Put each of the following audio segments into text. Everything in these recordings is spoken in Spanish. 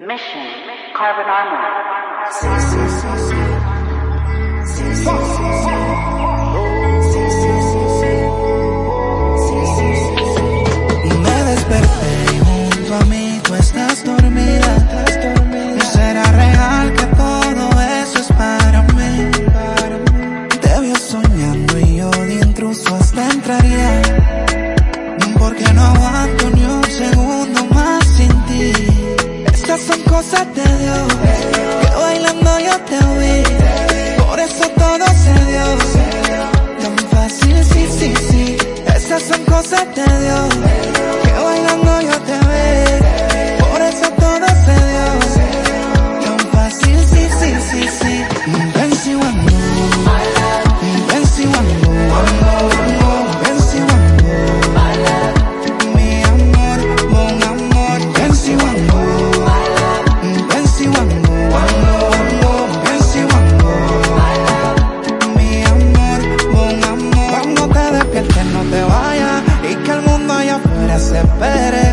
Mission Carbon Armor. Cosas de Dios. Que bailando yo te vi. Por eso todo se dio. Tan fácil, sí, sí, sí. Esas son cosas de Dios.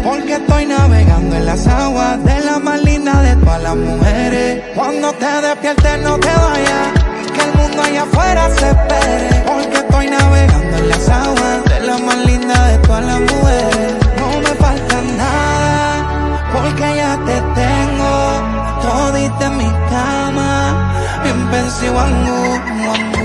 Porque estoy navegando en las aguas de la más linda de todas las mujeres. Cuando te despiertes no te vayas que el mundo allá afuera se espere. Porque estoy navegando en las aguas de la más linda de todas las mujeres. No me falta nada porque ya te tengo todita en mi cama. Bien pensi wangu, wangu, pensi wangu.